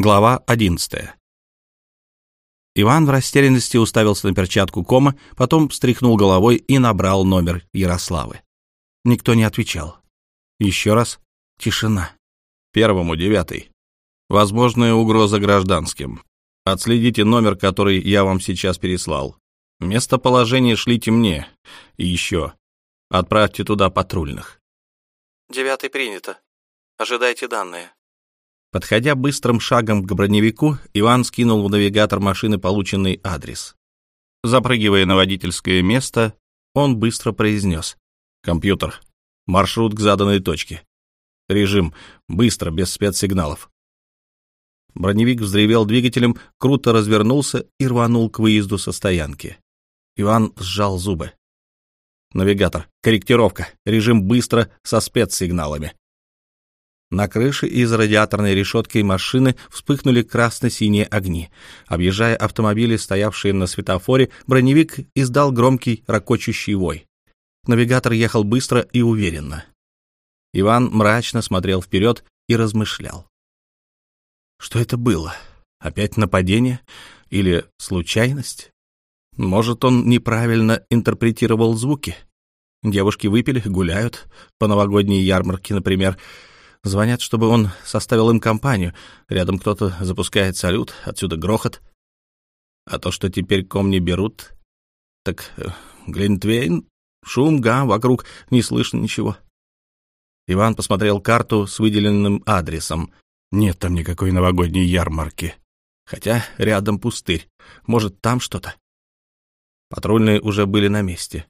Глава одиннадцатая. Иван в растерянности уставился на перчатку кома, потом встряхнул головой и набрал номер Ярославы. Никто не отвечал. Еще раз тишина. Первому девятый. Возможная угроза гражданским. Отследите номер, который я вам сейчас переслал. Местоположение шлите мне. И еще. Отправьте туда патрульных. Девятый принято. Ожидайте данные. Подходя быстрым шагом к броневику, Иван скинул в навигатор машины полученный адрес. Запрыгивая на водительское место, он быстро произнес. «Компьютер. Маршрут к заданной точке. Режим. Быстро, без спецсигналов». Броневик взревел двигателем, круто развернулся и рванул к выезду со стоянки. Иван сжал зубы. «Навигатор. Корректировка. Режим быстро, со спецсигналами. На крыше из радиаторной решетки машины вспыхнули красно-синие огни. Объезжая автомобили, стоявшие на светофоре, броневик издал громкий ракочущий вой. Навигатор ехал быстро и уверенно. Иван мрачно смотрел вперед и размышлял. Что это было? Опять нападение? Или случайность? Может, он неправильно интерпретировал звуки? Девушки выпили, гуляют, по новогодней ярмарке, например, — Звонят, чтобы он составил им компанию. Рядом кто-то запускает салют, отсюда грохот. А то, что теперь ком не берут, так э, Глинтвейн, шум, гам, вокруг не слышно ничего. Иван посмотрел карту с выделенным адресом. Нет там никакой новогодней ярмарки. Хотя рядом пустырь. Может, там что-то? Патрульные уже были на месте.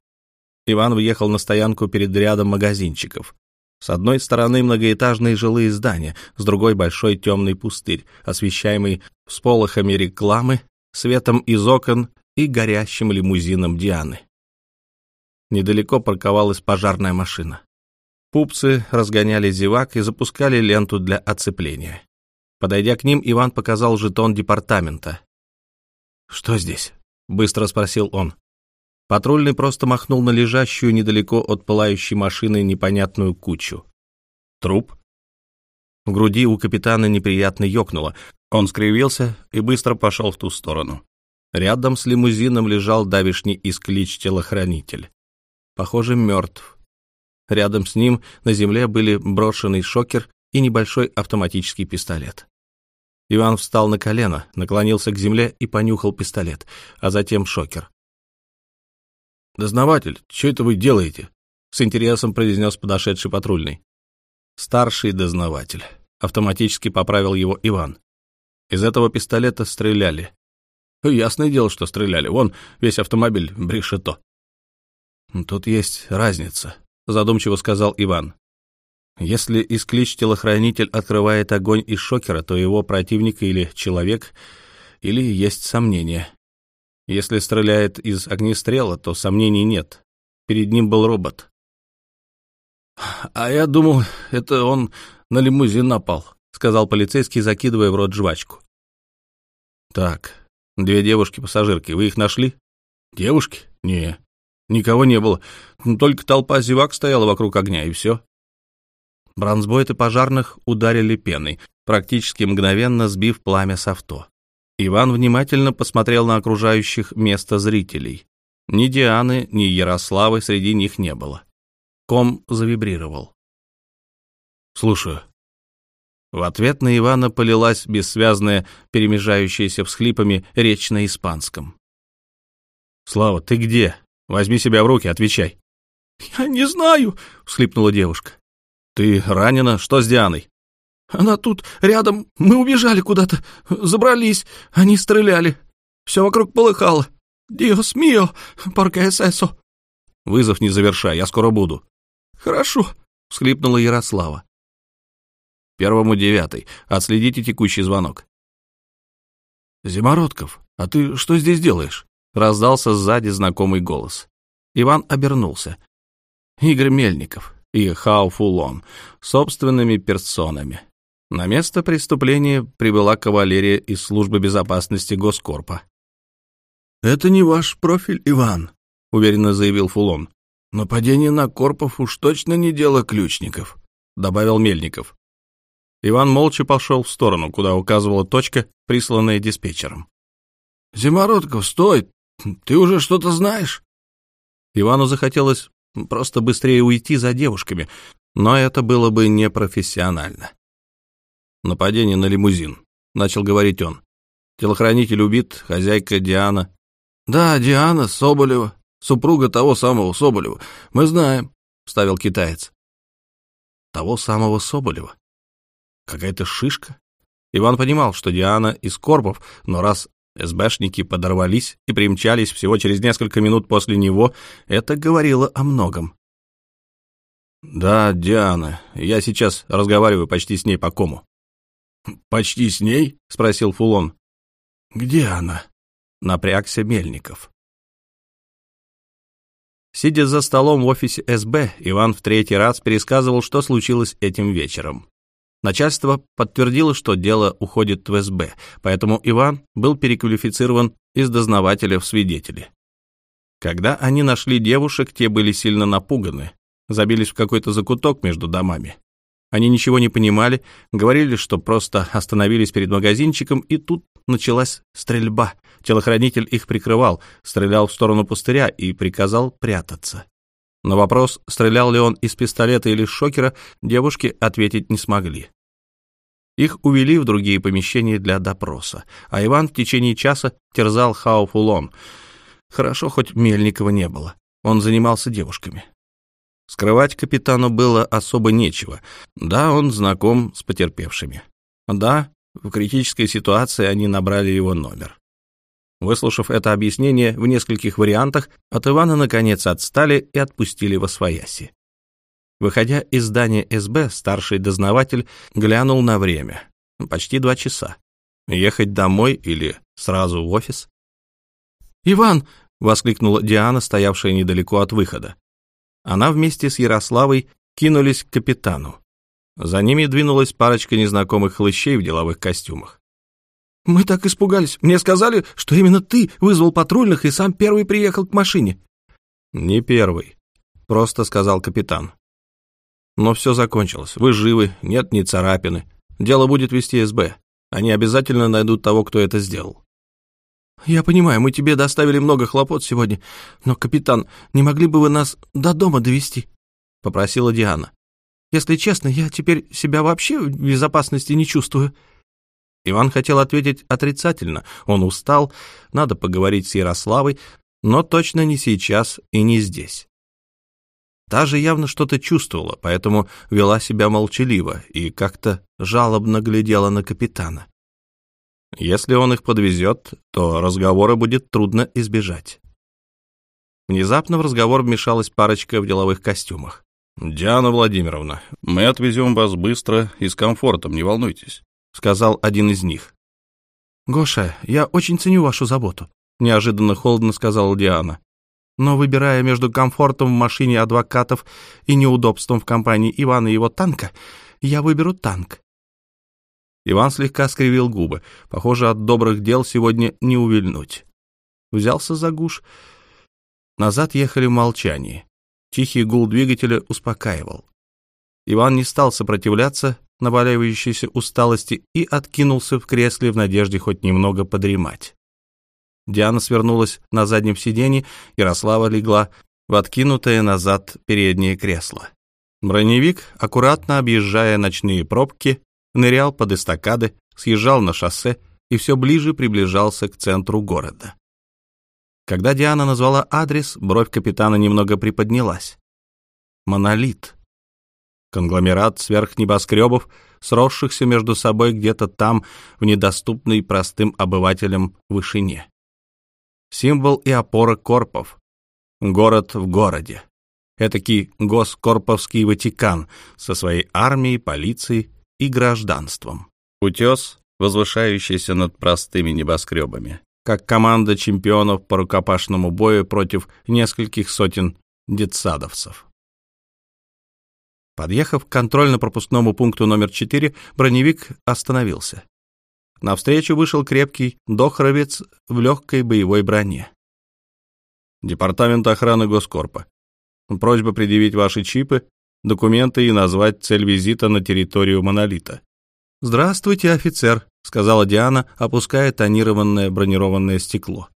Иван въехал на стоянку перед рядом магазинчиков. С одной стороны многоэтажные жилые здания, с другой большой темный пустырь, освещаемый всполохами рекламы, светом из окон и горящим лимузином Дианы. Недалеко парковалась пожарная машина. Пупцы разгоняли зевак и запускали ленту для оцепления. Подойдя к ним, Иван показал жетон департамента. «Что здесь?» — быстро спросил он. Патрульный просто махнул на лежащую недалеко от пылающей машины непонятную кучу. Труп? В груди у капитана неприятно ёкнуло. Он скривился и быстро пошел в ту сторону. Рядом с лимузином лежал давишний исклич-телохранитель. Похоже, мертв. Рядом с ним на земле были брошенный шокер и небольшой автоматический пистолет. Иван встал на колено, наклонился к земле и понюхал пистолет, а затем шокер. «Дознаватель, что это вы делаете?» — с интересом произнес подошедший патрульный. «Старший дознаватель», — автоматически поправил его Иван. «Из этого пистолета стреляли». «Ясное дело, что стреляли. Вон весь автомобиль брешето». «Тут есть разница», — задумчиво сказал Иван. «Если исклич-телохранитель открывает огонь из шокера, то его противник или человек, или есть сомнения. Если стреляет из огнестрела, то сомнений нет. Перед ним был робот. «А я думал, это он на лимузин напал», — сказал полицейский, закидывая в рот жвачку. «Так, две девушки-пассажирки, вы их нашли?» «Девушки? Не, никого не было. Только толпа зевак стояла вокруг огня, и все». Бронзбойты пожарных ударили пеной, практически мгновенно сбив пламя с авто. Иван внимательно посмотрел на окружающих место зрителей. Ни Дианы, ни Ярославы среди них не было. Ком завибрировал. «Слушаю». В ответ на Ивана полилась бессвязная, перемежающаяся всхлипами речь на испанском. «Слава, ты где? Возьми себя в руки, отвечай». «Я не знаю», — всхлипнула девушка. «Ты ранена? Что с Дианой?» Она тут, рядом. Мы убежали куда-то. Забрались. Они стреляли. Все вокруг полыхало. Диос мио, эсэсо. Вызов не завершай, я скоро буду. Хорошо, всхлипнула Ярослава. Первому девятый. Отследите текущий звонок. Зимородков, а ты что здесь делаешь? Раздался сзади знакомый голос. Иван обернулся. Игорь Мельников и Хау Фулон собственными персонами. На место преступления прибыла кавалерия из службы безопасности Госкорпа. «Это не ваш профиль, Иван», — уверенно заявил Фулон. «Нападение на Корпов уж точно не дело ключников», — добавил Мельников. Иван молча пошел в сторону, куда указывала точка, присланная диспетчером. «Зимородков, стой! Ты уже что-то знаешь?» Ивану захотелось просто быстрее уйти за девушками, но это было бы непрофессионально. «Нападение на лимузин», — начал говорить он. «Телохранитель убит, хозяйка Диана». «Да, Диана Соболева, супруга того самого Соболева. Мы знаем», — вставил китаец. «Того самого Соболева? Какая-то шишка?» Иван понимал, что Диана из Корпов, но раз СБшники подорвались и примчались всего через несколько минут после него, это говорило о многом. «Да, Диана, я сейчас разговариваю почти с ней по кому». «Почти с ней?» — спросил Фулон. «Где она?» — напрягся Мельников. Сидя за столом в офисе СБ, Иван в третий раз пересказывал, что случилось этим вечером. Начальство подтвердило, что дело уходит в СБ, поэтому Иван был переквалифицирован из дознавателя в свидетели. Когда они нашли девушек, те были сильно напуганы, забились в какой-то закуток между домами. Они ничего не понимали, говорили, что просто остановились перед магазинчиком, и тут началась стрельба. Телохранитель их прикрывал, стрелял в сторону пустыря и приказал прятаться. На вопрос, стрелял ли он из пистолета или шокера, девушки ответить не смогли. Их увели в другие помещения для допроса, а Иван в течение часа терзал Хауфулон. Хорошо, хоть Мельникова не было. Он занимался девушками. Скрывать капитану было особо нечего. Да, он знаком с потерпевшими. Да, в критической ситуации они набрали его номер. Выслушав это объяснение в нескольких вариантах, от Ивана наконец отстали и отпустили во свояси. Выходя из здания СБ, старший дознаватель глянул на время. Почти два часа. Ехать домой или сразу в офис? «Иван!» — воскликнула Диана, стоявшая недалеко от выхода. Она вместе с Ярославой кинулись к капитану. За ними двинулась парочка незнакомых хлыщей в деловых костюмах. «Мы так испугались. Мне сказали, что именно ты вызвал патрульных и сам первый приехал к машине». «Не первый», — просто сказал капитан. «Но все закончилось. Вы живы, нет ни царапины. Дело будет вести СБ. Они обязательно найдут того, кто это сделал». «Я понимаю, мы тебе доставили много хлопот сегодня, но, капитан, не могли бы вы нас до дома довести? попросила Диана. «Если честно, я теперь себя вообще в безопасности не чувствую». Иван хотел ответить отрицательно. Он устал, надо поговорить с Ярославой, но точно не сейчас и не здесь. Та же явно что-то чувствовала, поэтому вела себя молчаливо и как-то жалобно глядела на капитана. Если он их подвезет, то разговора будет трудно избежать. Внезапно в разговор вмешалась парочка в деловых костюмах. «Диана Владимировна, мы отвезем вас быстро и с комфортом, не волнуйтесь», — сказал один из них. «Гоша, я очень ценю вашу заботу», — неожиданно холодно сказала Диана. «Но выбирая между комфортом в машине адвокатов и неудобством в компании Ивана и его танка, я выберу танк. Иван слегка скривил губы. Похоже, от добрых дел сегодня не увильнуть. Взялся за гуш. Назад ехали в молчании. Тихий гул двигателя успокаивал. Иван не стал сопротивляться наваливающейся усталости и откинулся в кресле в надежде хоть немного подремать. Диана свернулась на заднем сиденье, Ярослава легла в откинутое назад переднее кресло. Броневик, аккуратно объезжая ночные пробки, нырял под эстакады, съезжал на шоссе и все ближе приближался к центру города. Когда Диана назвала адрес, бровь капитана немного приподнялась. Монолит. Конгломерат сверхнебоскребов, сросшихся между собой где-то там, в недоступной простым обывателям вышине. Символ и опора корпов. Город в городе. Этакий госкорповский Ватикан со своей армией, полицией и гражданством. Утес, возвышающийся над простыми небоскребами, как команда чемпионов по рукопашному бою против нескольких сотен детсадовцев. Подъехав к контрольно-пропускному пункту номер 4, броневик остановился. Навстречу вышел крепкий дохровец в легкой боевой броне. Департамент охраны Госкорпа. Просьба предъявить ваши чипы документы и назвать цель визита на территорию монолита. «Здравствуйте, офицер», — сказала Диана, опуская тонированное бронированное стекло.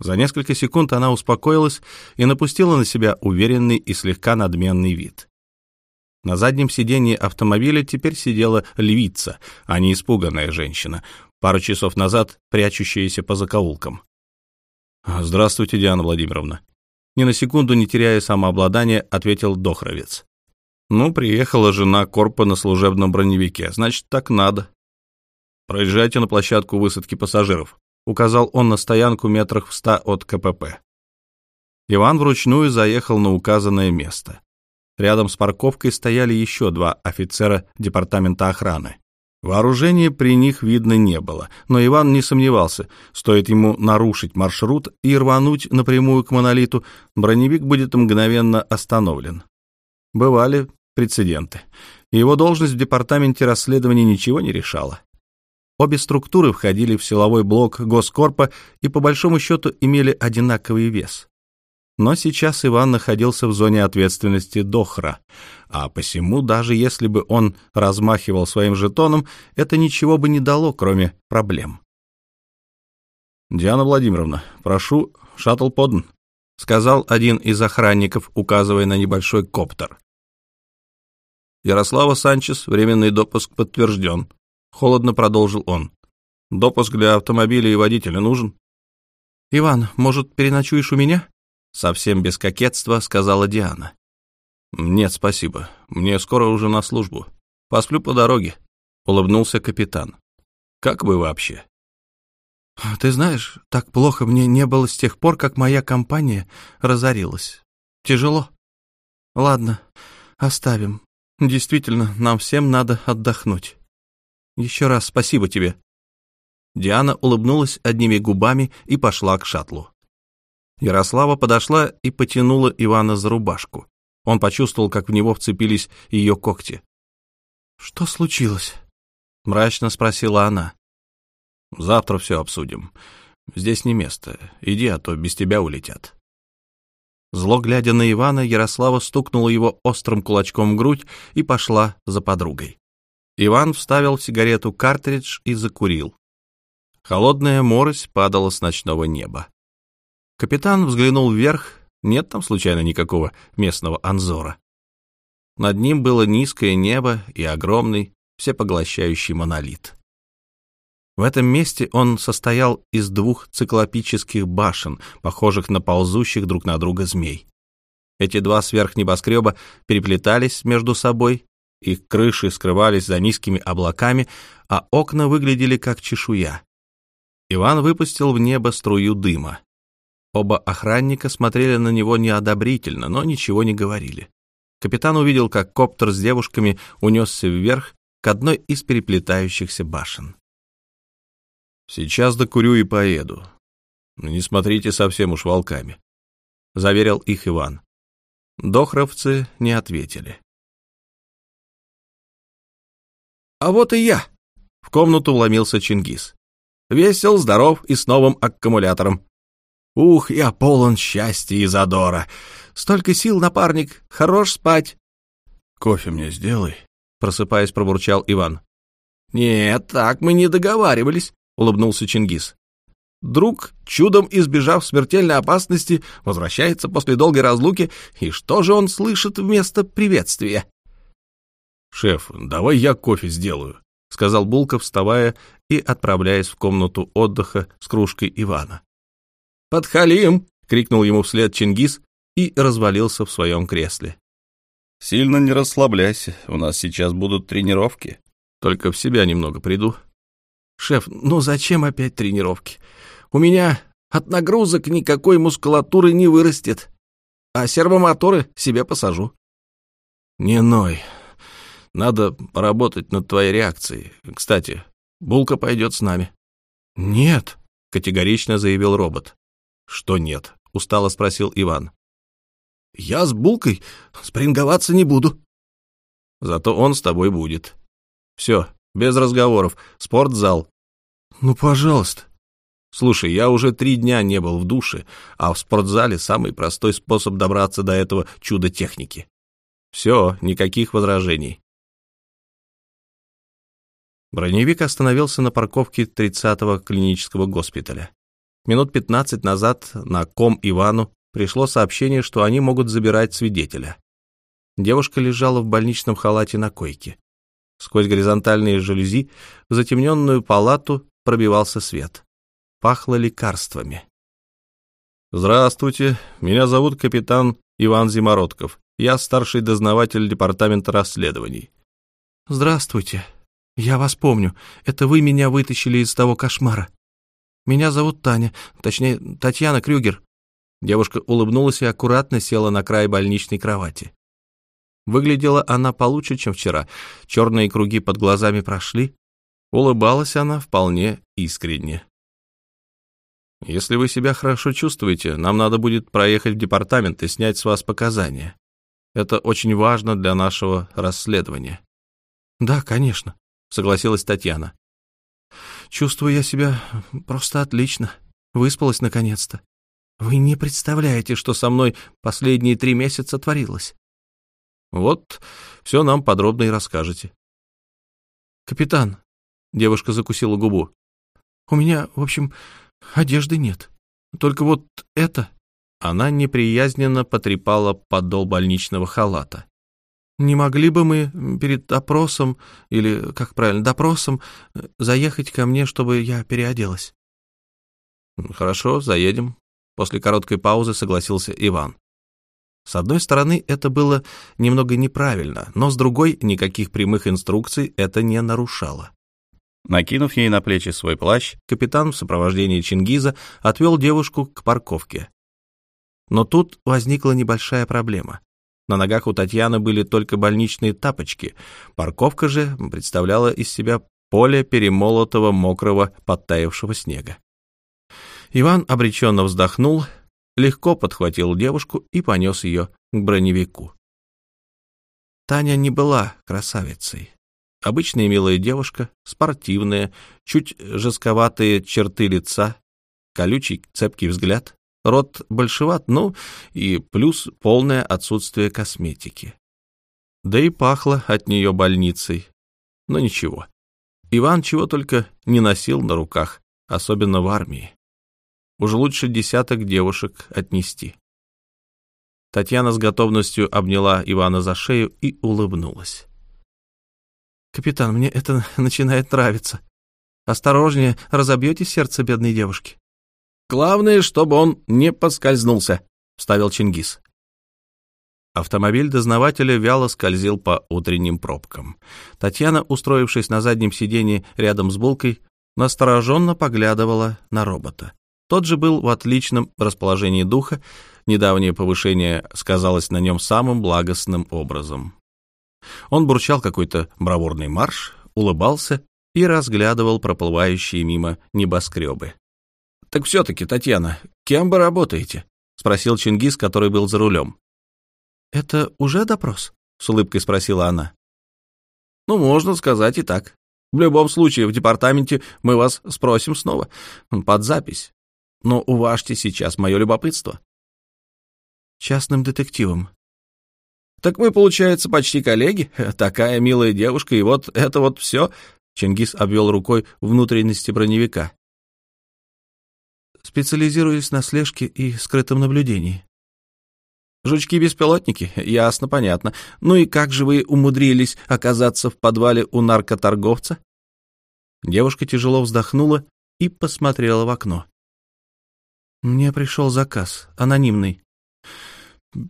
За несколько секунд она успокоилась и напустила на себя уверенный и слегка надменный вид. На заднем сиденье автомобиля теперь сидела львица, а не испуганная женщина, пару часов назад прячущаяся по закоулкам. «Здравствуйте, Диана Владимировна». Ни на секунду не теряя самообладания, ответил Дохровец. «Ну, приехала жена Корпа на служебном броневике, значит, так надо. Проезжайте на площадку высадки пассажиров указал он на стоянку метрах в ста от КПП. Иван вручную заехал на указанное место. Рядом с парковкой стояли еще два офицера департамента охраны. Вооружения при них видно не было, но Иван не сомневался, стоит ему нарушить маршрут и рвануть напрямую к монолиту, броневик будет мгновенно остановлен. Бывали прецеденты. Его должность в департаменте расследования ничего не решала. Обе структуры входили в силовой блок Госкорпа и по большому счету имели одинаковый вес. Но сейчас Иван находился в зоне ответственности Дохра, а посему, даже если бы он размахивал своим жетоном, это ничего бы не дало, кроме проблем. «Диана Владимировна, прошу, шаттл подан», — сказал один из охранников, указывая на небольшой коптер. Ярослава Санчес, временный допуск подтвержден. Холодно продолжил он. Допуск для автомобиля и водителя нужен? Иван, может, переночуешь у меня? Совсем без кокетства сказала Диана. Нет, спасибо. Мне скоро уже на службу. Посплю по дороге, улыбнулся капитан. Как вы вообще? Ты знаешь, так плохо мне не было с тех пор, как моя компания разорилась. Тяжело. Ладно, оставим. Действительно, нам всем надо отдохнуть. Еще раз спасибо тебе». Диана улыбнулась одними губами и пошла к шаттлу. Ярослава подошла и потянула Ивана за рубашку. Он почувствовал, как в него вцепились ее когти. «Что случилось?» — мрачно спросила она. «Завтра все обсудим. Здесь не место. Иди, а то без тебя улетят». Зло глядя на Ивана, Ярослава стукнула его острым кулачком в грудь и пошла за подругой. Иван вставил в сигарету картридж и закурил. Холодная морось падала с ночного неба. Капитан взглянул вверх, нет там случайно никакого местного анзора. Над ним было низкое небо и огромный, всепоглощающий монолит. В этом месте он состоял из двух циклопических башен, похожих на ползущих друг на друга змей. Эти два сверхнебоскреба переплетались между собой их крыши скрывались за низкими облаками, а окна выглядели как чешуя. Иван выпустил в небо струю дыма. Оба охранника смотрели на него неодобрительно, но ничего не говорили. Капитан увидел, как коптер с девушками унесся вверх к одной из переплетающихся башен. «Сейчас докурю и поеду. Не смотрите совсем уж волками», — заверил их Иван. Дохровцы не ответили. «А вот и я!» В комнату вломился Чингис. Весел, здоров и с новым аккумулятором. «Ух, я полон счастья и задора! Столько сил, напарник, хорош спать!» «Кофе мне сделай», — просыпаясь, пробурчал Иван. «Нет, так мы не договаривались», — улыбнулся Чингис. Друг, чудом избежав смертельной опасности, возвращается после долгой разлуки, и что же он слышит вместо приветствия? «Шеф, давай я кофе сделаю», — сказал Булка, вставая и отправляясь в комнату отдыха с кружкой Ивана. «Подхалим!» — крикнул ему вслед Чингис и развалился в своем кресле. «Сильно не расслабляйся, у нас сейчас будут тренировки. Только в себя немного приду». «Шеф, ну зачем опять тренировки? У меня от нагрузок никакой мускулатуры не вырастет, а сервомоторы себе посажу». «Не ной, надо поработать над твоей реакцией. Кстати, Булка пойдет с нами». «Нет», — категорично заявил робот. «Что нет?» — устало спросил Иван. «Я с Булкой спринговаться не буду». «Зато он с тобой будет. Все, без разговоров. Спортзал». «Ну, пожалуйста». «Слушай, я уже три дня не был в душе, а в спортзале самый простой способ добраться до этого чуда техники. Все, никаких возражений. Броневик остановился на парковке 30-го клинического госпиталя. Минут 15 назад на ком Ивану пришло сообщение, что они могут забирать свидетеля. Девушка лежала в больничном халате на койке. Сквозь горизонтальные жалюзи в затемненную палату пробивался свет. Пахло лекарствами. «Здравствуйте, меня зовут капитан Иван Зимородков. Я старший дознаватель департамента расследований». «Здравствуйте. Я вас помню. Это вы меня вытащили из того кошмара. Меня зовут Таня, точнее, Татьяна Крюгер». Девушка улыбнулась и аккуратно села на край больничной кровати. Выглядела она получше, чем вчера. Черные круги под глазами прошли. Улыбалась она вполне искренне. «Если вы себя хорошо чувствуете, нам надо будет проехать в департамент и снять с вас показания. Это очень важно для нашего расследования». «Да, конечно», — согласилась Татьяна. «Чувствую я себя просто отлично. Выспалась наконец-то. Вы не представляете, что со мной последние три месяца творилось. Вот все нам подробно и расскажете. Капитан, девушка закусила губу. У меня, в общем, одежды нет. Только вот это... Она неприязненно потрепала подол больничного халата. Не могли бы мы перед опросом, или, как правильно, допросом, заехать ко мне, чтобы я переоделась? Хорошо, заедем. После короткой паузы согласился Иван. С одной стороны, это было немного неправильно, но с другой, никаких прямых инструкций это не нарушало. Накинув ей на плечи свой плащ, капитан в сопровождении Чингиза отвел девушку к парковке. Но тут возникла небольшая проблема. На ногах у Татьяны были только больничные тапочки, парковка же представляла из себя поле перемолотого, мокрого, подтаявшего снега. Иван обреченно вздохнул, легко подхватил девушку и понес ее к броневику. Таня не была красавицей. Обычная милая девушка, спортивная, чуть жестковатые черты лица, колючий цепкий взгляд, рот большеват, ну и плюс полное отсутствие косметики. Да и пахло от нее больницей. Но ничего. Иван чего только не носил на руках, особенно в армии. Уже лучше десяток девушек отнести. Татьяна с готовностью обняла Ивана за шею и улыбнулась. «Капитан, мне это начинает нравиться. Осторожнее, разобьете сердце бедной девушки». «Главное, чтобы он не подскользнулся», — вставил Чингис. Автомобиль дознавателя вяло скользил по утренним пробкам. Татьяна, устроившись на заднем сиденье рядом с Булкой, настороженно поглядывала на робота. Тот же был в отличном расположении духа, недавнее повышение сказалось на нем самым благостным образом. Он бурчал какой-то бравурный марш, улыбался и разглядывал проплывающие мимо небоскребы. — Так все-таки, Татьяна, кем вы работаете? — спросил Чингис, который был за рулем. — Это уже допрос? — с улыбкой спросила она. — Ну, можно сказать и так. В любом случае, в департаменте мы вас спросим снова, под запись но уважьте сейчас мое любопытство. Частным детективом. Так мы, получается, почти коллеги. Такая милая девушка, и вот это вот все. Чингис обвел рукой внутренности броневика. Специализируюсь на слежке и скрытом наблюдении. Жучки-беспилотники? Ясно, понятно. Ну и как же вы умудрились оказаться в подвале у наркоторговца? Девушка тяжело вздохнула и посмотрела в окно. Мне пришел заказ, анонимный.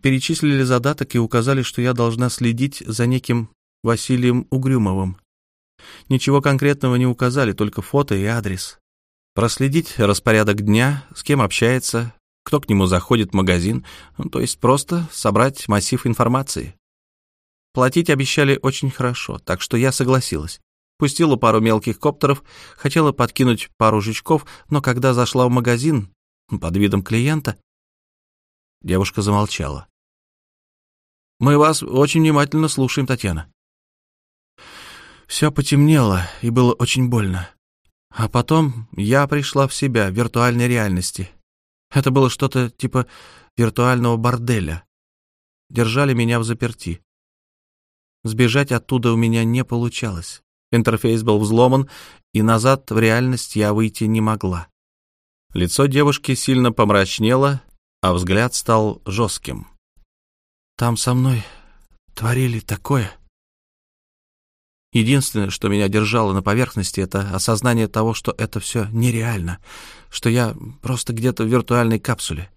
Перечислили задаток и указали, что я должна следить за неким Василием Угрюмовым. Ничего конкретного не указали, только фото и адрес. Проследить распорядок дня, с кем общается, кто к нему заходит в магазин, ну, то есть просто собрать массив информации. Платить обещали очень хорошо, так что я согласилась. Пустила пару мелких коптеров, хотела подкинуть пару жучков, но когда зашла в магазин, под видом клиента? Девушка замолчала. Мы вас очень внимательно слушаем, Татьяна. Все потемнело, и было очень больно. А потом я пришла в себя в виртуальной реальности. Это было что-то типа виртуального борделя. Держали меня в заперти. Сбежать оттуда у меня не получалось. Интерфейс был взломан, и назад в реальность я выйти не могла. Лицо девушки сильно помрачнело, а взгляд стал жестким. «Там со мной творили такое», Единственное, что меня держало на поверхности, это осознание того, что это все нереально, что я просто где-то в виртуальной капсуле,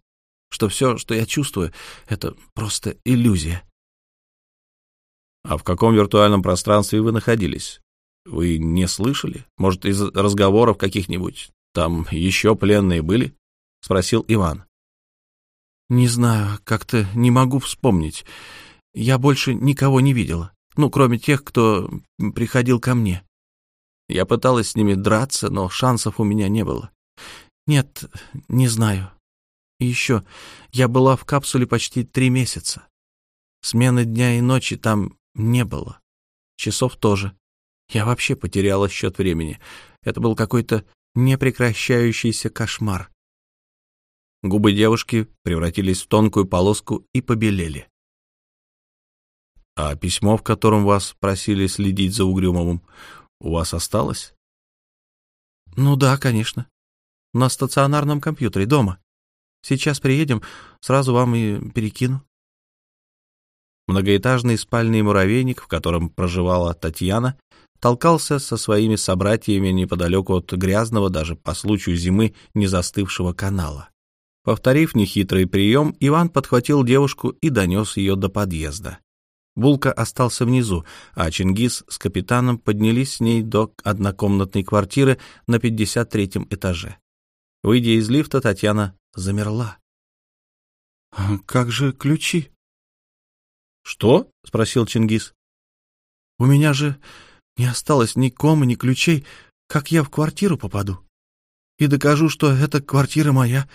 что все, что я чувствую, это просто иллюзия. А в каком виртуальном пространстве вы находились? Вы не слышали? Может, из разговоров каких-нибудь? Там еще пленные были? Спросил Иван. Не знаю, как-то не могу вспомнить. Я больше никого не видела. Ну, кроме тех, кто приходил ко мне. Я пыталась с ними драться, но шансов у меня не было. Нет, не знаю. И еще, я была в капсуле почти три месяца. Смены дня и ночи там не было. Часов тоже. Я вообще потеряла счет времени. Это был какой-то непрекращающийся кошмар. Губы девушки превратились в тонкую полоску и побелели. А письмо, в котором вас просили следить за Угрюмовым, у вас осталось? Ну да, конечно. На стационарном компьютере дома. Сейчас приедем, сразу вам и перекину. Многоэтажный спальный муравейник, в котором проживала Татьяна, толкался со своими собратьями неподалеку от грязного даже по случаю зимы не застывшего канала. Повторив нехитрый прием, Иван подхватил девушку и донес ее до подъезда. Булка остался внизу, а Чингис с капитаном поднялись с ней до однокомнатной квартиры на 53-м этаже. Выйдя из лифта, Татьяна замерла. «А как же ключи?» «Что?» — спросил Чингис. «У меня же не осталось ни комы, ни ключей. Как я в квартиру попаду? И докажу, что эта квартира моя.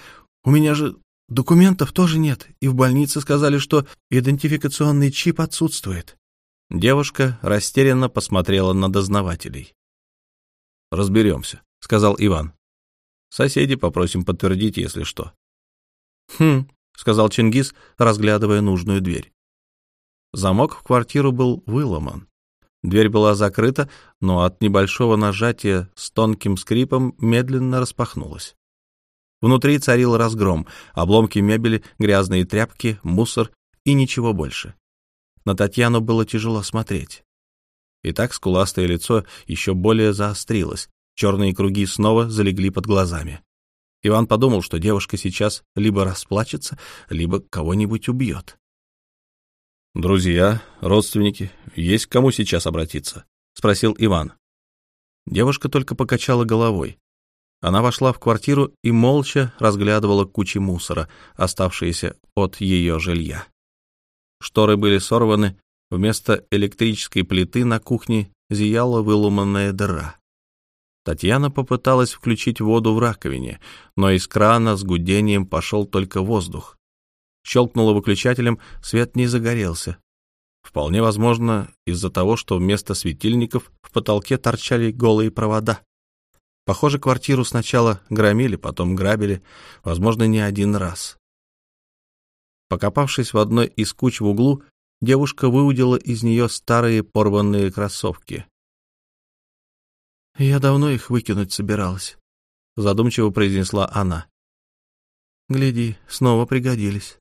У меня же Документов тоже нет, и в больнице сказали, что идентификационный чип отсутствует. Девушка растерянно посмотрела на дознавателей. «Разберемся», — сказал Иван. «Соседи попросим подтвердить, если что». «Хм», — сказал Чингис, разглядывая нужную дверь. Замок в квартиру был выломан. Дверь была закрыта, но от небольшого нажатия с тонким скрипом медленно распахнулась. Внутри царил разгром, обломки мебели, грязные тряпки, мусор и ничего больше. На Татьяну было тяжело смотреть. И так скуластое лицо еще более заострилось, черные круги снова залегли под глазами. Иван подумал, что девушка сейчас либо расплачется, либо кого-нибудь убьет. «Друзья, родственники, есть к кому сейчас обратиться?» — спросил Иван. Девушка только покачала головой. Она вошла в квартиру и молча разглядывала кучи мусора, оставшиеся от ее жилья. Шторы были сорваны, вместо электрической плиты на кухне зияла выломанная дыра. Татьяна попыталась включить воду в раковине, но из крана с гудением пошел только воздух. Щелкнула выключателем, свет не загорелся. Вполне возможно, из-за того, что вместо светильников в потолке торчали голые провода. Похоже, квартиру сначала громили, потом грабили, возможно, не один раз. Покопавшись в одной из куч в углу, девушка выудила из нее старые порванные кроссовки. «Я давно их выкинуть собиралась», — задумчиво произнесла она. «Гляди, снова пригодились».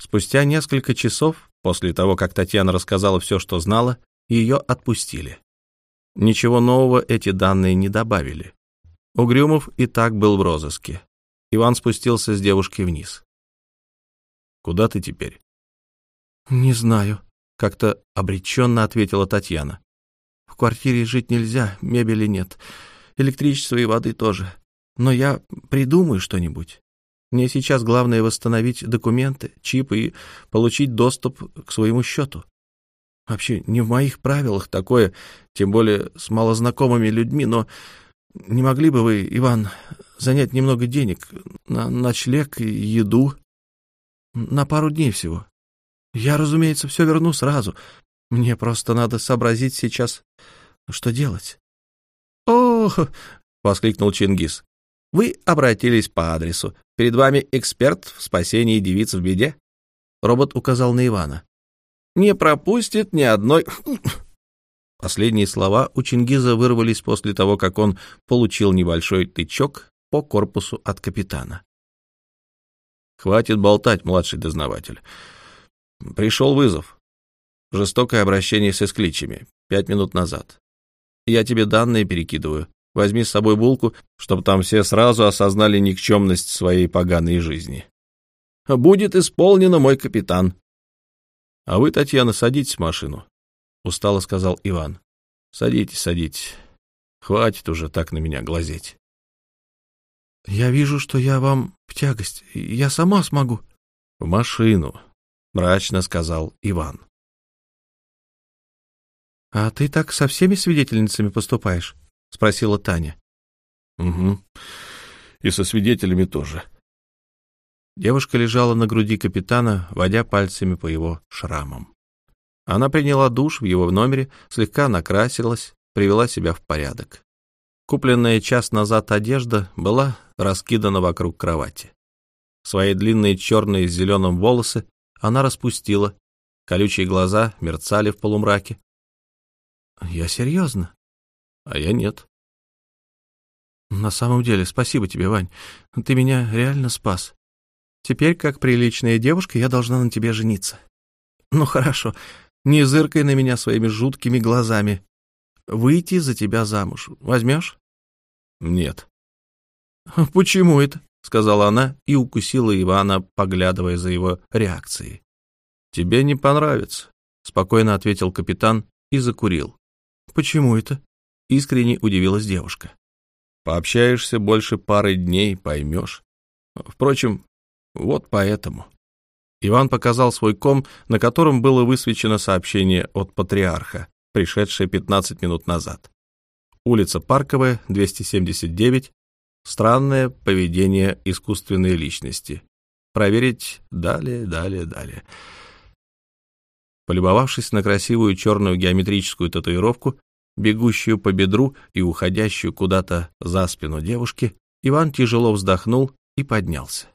Спустя несколько часов, после того, как Татьяна рассказала все, что знала, ее отпустили. Ничего нового эти данные не добавили. Угрюмов и так был в розыске. Иван спустился с девушкой вниз. «Куда ты теперь?» «Не знаю», — как-то обреченно ответила Татьяна. «В квартире жить нельзя, мебели нет, электричества и воды тоже. Но я придумаю что-нибудь. Мне сейчас главное восстановить документы, чипы и получить доступ к своему счету. Вообще не в моих правилах такое, тем более с малознакомыми людьми, но не могли бы вы, Иван, занять немного денег на ночлег и еду? На пару дней всего. Я, разумеется, все верну сразу. Мне просто надо сообразить сейчас, что делать. — О! — воскликнул Чингис. — Вы обратились по адресу. Перед вами эксперт в спасении девиц в беде? Робот указал на Ивана. Не пропустит ни одной... Последние слова у Чингиза вырвались после того, как он получил небольшой тычок по корпусу от капитана. «Хватит болтать, младший дознаватель. Пришел вызов. Жестокое обращение с эскличами. Пять минут назад. Я тебе данные перекидываю. Возьми с собой булку, чтобы там все сразу осознали никчемность своей поганой жизни. Будет исполнено, мой капитан. А вы, Татьяна, садитесь в машину, — устало сказал Иван. Садитесь, садитесь. Хватит уже так на меня глазеть. Я вижу, что я вам в тягость. Я сама смогу. В машину, — мрачно сказал Иван. «А ты так со всеми свидетельницами поступаешь?» — спросила Таня. «Угу. И со свидетелями тоже». Девушка лежала на груди капитана, водя пальцами по его шрамам. Она приняла душ в его номере, слегка накрасилась, привела себя в порядок. Купленная час назад одежда была раскидана вокруг кровати. Свои длинные черные с зеленым волосы она распустила, колючие глаза мерцали в полумраке. «Я серьезно?» «А я нет». «На самом деле, спасибо тебе, Вань. Ты меня реально спас. Теперь, как приличная девушка, я должна на тебе жениться. Ну хорошо, не зыркай на меня своими жуткими глазами. Выйти за тебя замуж возьмешь? Нет. Почему это? сказала она и укусила Ивана, поглядывая за его реакцией. Тебе не понравится, спокойно ответил капитан и закурил. Почему это? искренне удивилась девушка. Пообщаешься больше пары дней, поймешь. Впрочем, вот поэтому. Иван показал свой ком, на котором было высвечено сообщение от патриарха, пришедшее 15 минут назад. Улица Парковая, 279. Странное поведение искусственной личности. Проверить далее, далее, далее. Полюбовавшись на красивую черную геометрическую татуировку, бегущую по бедру и уходящую куда-то за спину девушки, Иван тяжело вздохнул и поднялся.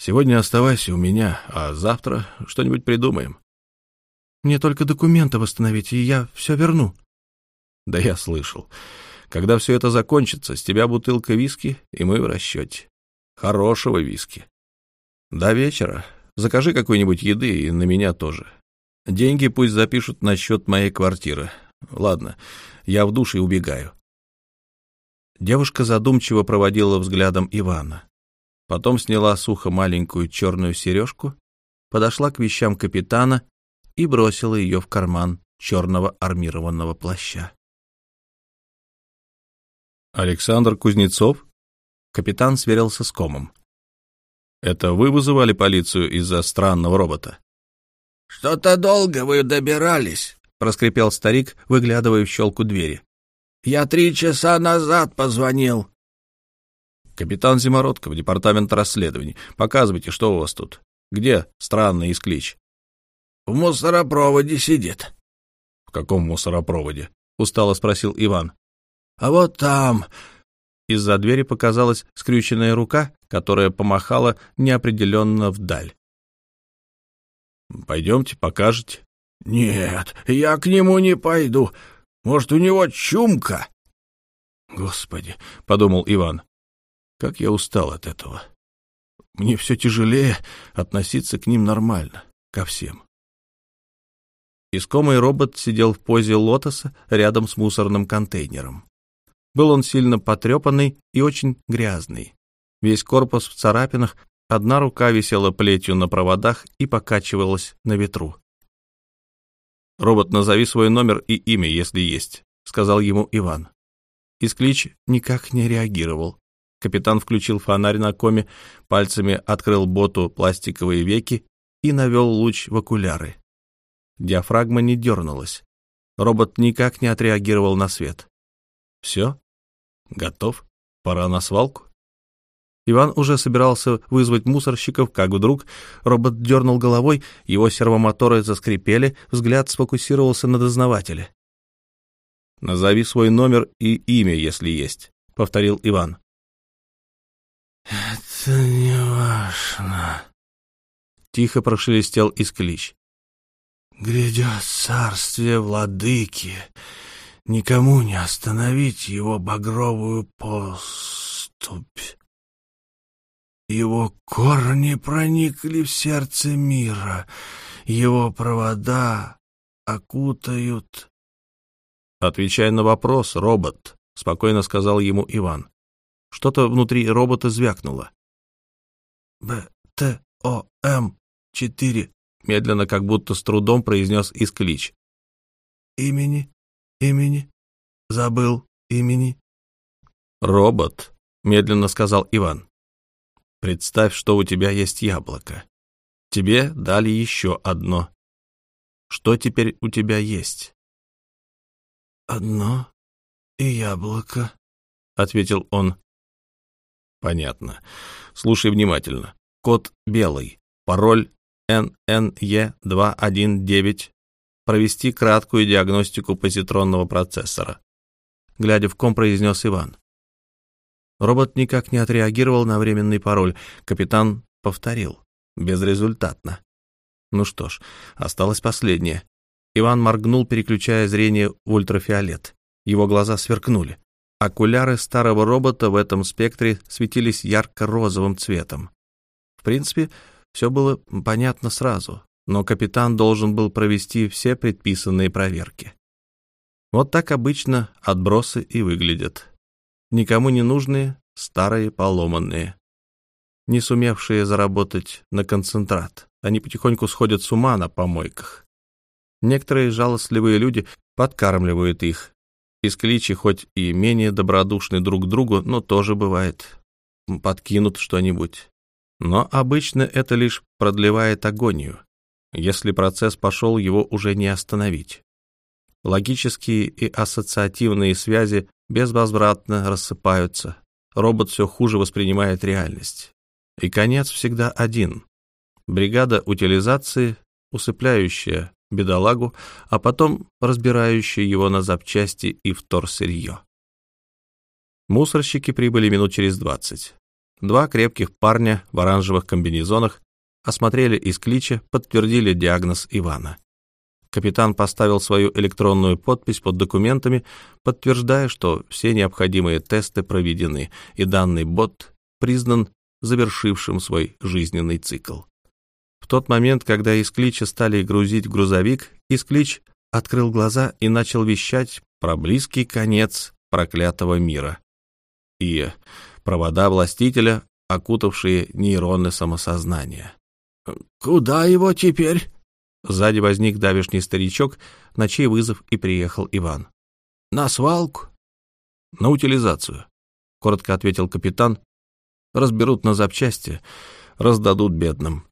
Сегодня оставайся у меня, а завтра что-нибудь придумаем. Мне только документы восстановить, и я все верну. Да я слышал. Когда все это закончится, с тебя бутылка виски, и мы в расчете. Хорошего виски. До вечера. Закажи какой-нибудь еды и на меня тоже. Деньги пусть запишут на счет моей квартиры. Ладно, я в душ и убегаю. Девушка задумчиво проводила взглядом Ивана. Потом сняла сухо маленькую черную сережку, подошла к вещам капитана и бросила ее в карман черного армированного плаща. «Александр Кузнецов?» Капитан сверился с комом. «Это вы вызывали полицию из-за странного робота?» «Что-то долго вы добирались», — проскрипел старик, выглядывая в щелку двери. «Я три часа назад позвонил. «Капитан Зимородков, департамент расследований. Показывайте, что у вас тут. Где странный исклич?» «В мусоропроводе сидит». «В каком мусоропроводе?» — устало спросил Иван. «А вот там...» Из-за двери показалась скрюченная рука, которая помахала неопределенно вдаль. «Пойдемте, покажете». «Нет, я к нему не пойду. Может, у него чумка?» «Господи», — подумал Иван, как я устал от этого. Мне все тяжелее относиться к ним нормально, ко всем. Искомый робот сидел в позе лотоса рядом с мусорным контейнером. Был он сильно потрепанный и очень грязный. Весь корпус в царапинах, одна рука висела плетью на проводах и покачивалась на ветру. «Робот, назови свой номер и имя, если есть», — сказал ему Иван. Исклич никак не реагировал. Капитан включил фонарь на коме, пальцами открыл боту пластиковые веки и навел луч в окуляры. Диафрагма не дернулась. Робот никак не отреагировал на свет. Все? Готов? Пора на свалку? Иван уже собирался вызвать мусорщиков, как вдруг робот дернул головой, его сервомоторы заскрипели, взгляд сфокусировался на дознавателе. «Назови свой номер и имя, если есть», — повторил Иван. «Это не важно», — тихо прошелестел Исклич. Грядет царствие владыки, никому не остановить его багровую поступь. Его корни проникли в сердце мира, его провода окутают. Отвечай на вопрос, робот, спокойно сказал ему Иван. Что-то внутри робота звякнуло. «Б-Т-О-М-4», — медленно, как будто с трудом произнес Исклич. «Имени, имени, забыл имени». «Робот», — медленно сказал Иван. «Представь, что у тебя есть яблоко. Тебе дали еще одно. Что теперь у тебя есть?» «Одно и яблоко», — ответил он. Понятно. Слушай внимательно. Код белый. Пароль NNE219. Провести краткую диагностику позитронного процессора. Глядя в ком, произнес Иван. Робот никак не отреагировал на временный пароль. Капитан повторил. Безрезультатно. Ну что ж, осталось последнее. Иван моргнул, переключая зрение в ультрафиолет. Его глаза сверкнули. Окуляры старого робота в этом спектре светились ярко-розовым цветом. В принципе, все было понятно сразу, но капитан должен был провести все предписанные проверки. Вот так обычно отбросы и выглядят. Никому не нужные, старые, поломанные. Не сумевшие заработать на концентрат. Они потихоньку сходят с ума на помойках. Некоторые жалостливые люди подкармливают их, Искличи хоть и менее добродушны друг к другу, но тоже бывает. Подкинут что-нибудь. Но обычно это лишь продлевает агонию. Если процесс пошел, его уже не остановить. Логические и ассоциативные связи безвозвратно рассыпаются. Робот все хуже воспринимает реальность. И конец всегда один. Бригада утилизации, усыпляющая бедолагу, а потом разбирающий его на запчасти и вторсырье. Мусорщики прибыли минут через двадцать. Два крепких парня в оранжевых комбинезонах осмотрели из клича, подтвердили диагноз Ивана. Капитан поставил свою электронную подпись под документами, подтверждая, что все необходимые тесты проведены, и данный бот признан завершившим свой жизненный цикл. Тот момент, когда из Клича стали грузить в грузовик, Исклич открыл глаза и начал вещать про близкий конец проклятого мира и провода властителя, окутавшие нейроны самосознания. «Куда его теперь?» Сзади возник давишний старичок, на чей вызов и приехал Иван. «На свалку?» «На утилизацию», — коротко ответил капитан. «Разберут на запчасти, раздадут бедным».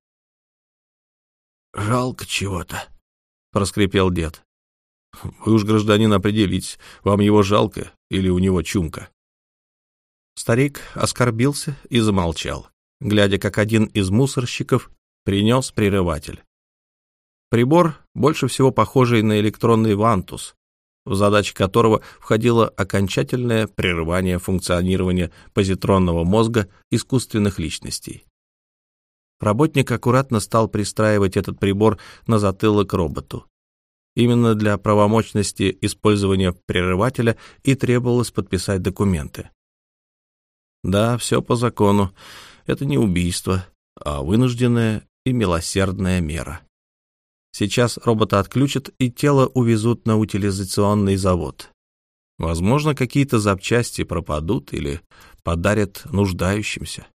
«Жалко чего-то», — проскрипел дед. «Вы уж, гражданин, определитесь, вам его жалко или у него чумка?» Старик оскорбился и замолчал, глядя, как один из мусорщиков принес прерыватель. Прибор, больше всего похожий на электронный вантус, в задачи которого входило окончательное прерывание функционирования позитронного мозга искусственных личностей. Работник аккуратно стал пристраивать этот прибор на затылок роботу. Именно для правомочности использования прерывателя и требовалось подписать документы. Да, все по закону. Это не убийство, а вынужденная и милосердная мера. Сейчас робота отключат и тело увезут на утилизационный завод. Возможно, какие-то запчасти пропадут или подарят нуждающимся.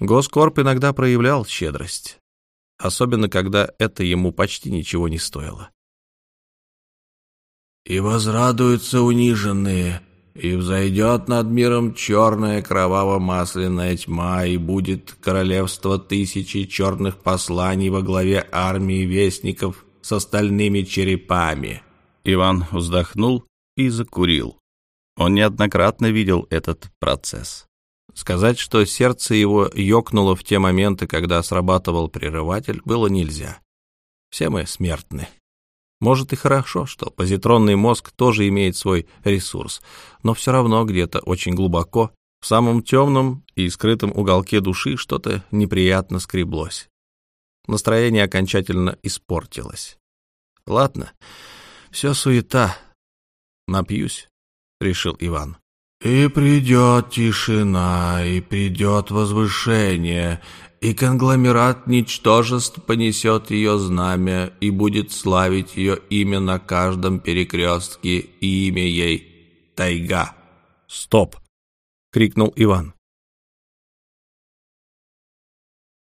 Госкорп иногда проявлял щедрость, особенно когда это ему почти ничего не стоило. «И возрадуются униженные, и взойдет над миром черная кроваво-масляная тьма, и будет королевство тысячи черных посланий во главе армии вестников с остальными черепами». Иван вздохнул и закурил. Он неоднократно видел этот процесс. Сказать, что сердце его ёкнуло в те моменты, когда срабатывал прерыватель, было нельзя. Все мы смертны. Может и хорошо, что позитронный мозг тоже имеет свой ресурс, но все равно где-то очень глубоко, в самом темном и скрытом уголке души что-то неприятно скреблось. Настроение окончательно испортилось. Ладно, все суета. Напьюсь, — решил Иван. «И придет тишина, и придет возвышение, и конгломерат ничтожеств понесет ее знамя и будет славить ее имя на каждом перекрестке, и имя ей — Тайга». «Стоп!» — крикнул Иван.